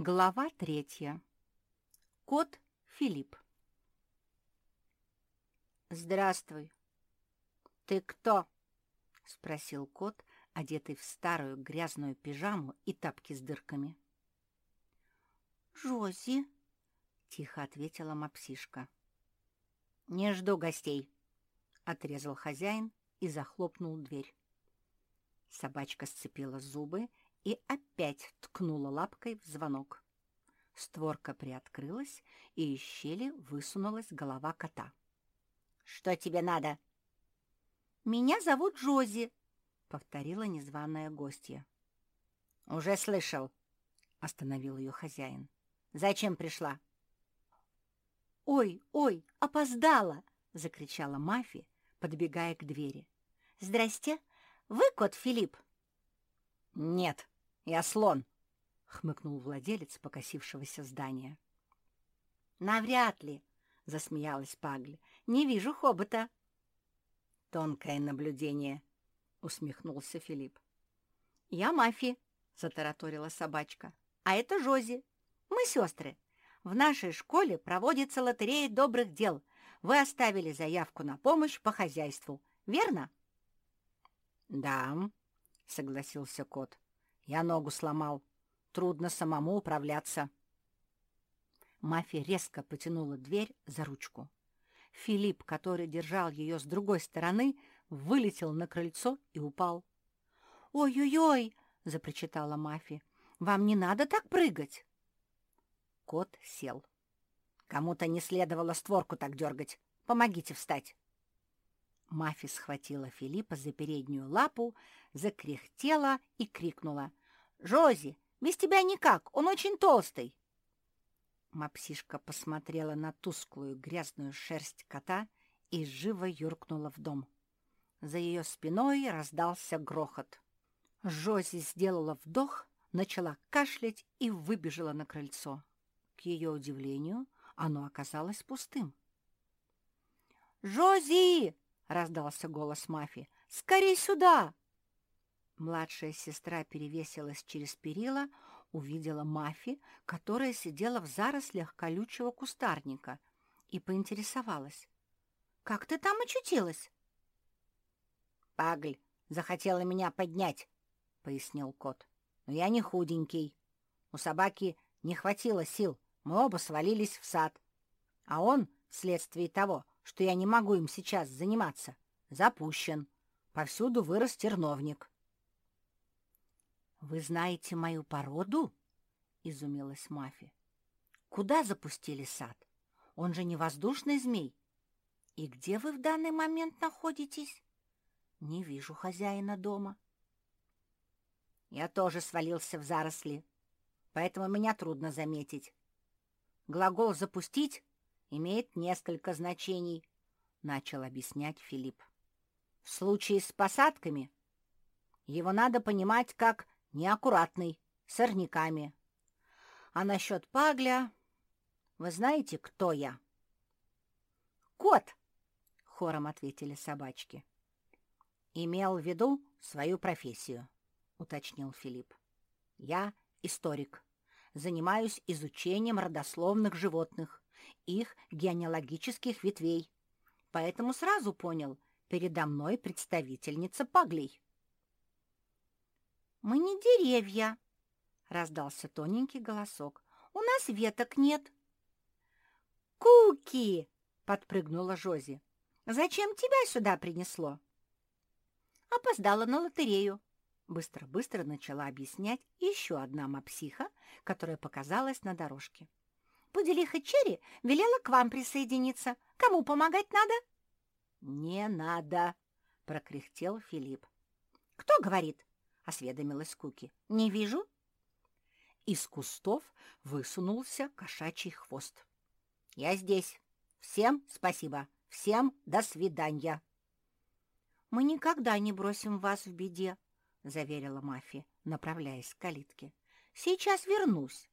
Глава третья. Кот Филипп. «Здравствуй. Ты кто?» — спросил кот, одетый в старую грязную пижаму и тапки с дырками. «Жози», — тихо ответила мапсишка. «Не жду гостей», — отрезал хозяин и захлопнул дверь. Собачка сцепила зубы и опять ткнула лапкой в звонок. Створка приоткрылась, и из щели высунулась голова кота. «Что тебе надо?» «Меня зовут Джози», — повторила незваная гостья. «Уже слышал», — остановил ее хозяин. «Зачем пришла?» «Ой, ой, опоздала!» — закричала Мафи, подбегая к двери. «Здрасте! Вы кот Филипп?» «Нет, я слон», — хмыкнул владелец покосившегося здания. «Навряд ли», — засмеялась Пагль. «Не вижу хобота». «Тонкое наблюдение», — усмехнулся Филипп. «Я Мафи», — затараторила собачка. «А это Жози. Мы сестры. В нашей школе проводится лотерея добрых дел. Вы оставили заявку на помощь по хозяйству, верно?» «Да», — согласился кот. «Я ногу сломал. Трудно самому управляться». Мафия резко потянула дверь за ручку. Филипп, который держал ее с другой стороны, вылетел на крыльцо и упал. «Ой-ой-ой!» — запричитала Мафи. «Вам не надо так прыгать!» Кот сел. «Кому-то не следовало створку так дергать. Помогите встать!» Мафи схватила Филиппа за переднюю лапу, закряхтела и крикнула. «Жози, без тебя никак, он очень толстый!» Мапсишка посмотрела на тусклую грязную шерсть кота и живо юркнула в дом. За ее спиной раздался грохот. Жози сделала вдох, начала кашлять и выбежала на крыльцо. К ее удивлению, оно оказалось пустым. «Жози!» — раздался голос Мафи. «Скорей сюда!» Младшая сестра перевесилась через перила, увидела Мафи, которая сидела в зарослях колючего кустарника, и поинтересовалась. «Как ты там очутилась?» «Пагль захотела меня поднять», — пояснил кот. «Но я не худенький. У собаки не хватило сил, мы оба свалились в сад. А он, вследствие того, что я не могу им сейчас заниматься, запущен. Повсюду вырос терновник. «Вы знаете мою породу?» — изумилась Мафи. «Куда запустили сад? Он же не воздушный змей. И где вы в данный момент находитесь? Не вижу хозяина дома». «Я тоже свалился в заросли, поэтому меня трудно заметить. Глагол «запустить» имеет несколько значений, — начал объяснять Филипп. В случае с посадками его надо понимать как неаккуратный, сорняками. А насчет пагля... Вы знаете, кто я? «Кот!» — хором ответили собачки. «Имел в виду свою профессию», — уточнил Филипп. «Я историк» занимаюсь изучением родословных животных, их генеалогических ветвей. Поэтому сразу понял, передо мной представительница паглей. «Мы не деревья», — раздался тоненький голосок. «У нас веток нет». «Куки!» — подпрыгнула Жози. «Зачем тебя сюда принесло?» «Опоздала на лотерею», Быстро-быстро начала объяснять еще одна мапсиха, которая показалась на дорожке. Пуделиха Черри велела к вам присоединиться. Кому помогать надо? — Не надо, — прокряхтел Филипп. — Кто говорит? — осведомилась Куки. — Не вижу. Из кустов высунулся кошачий хвост. — Я здесь. Всем спасибо. Всем до свидания. — Мы никогда не бросим вас в беде, — заверила Мафи, направляясь к калитке. «Сейчас вернусь».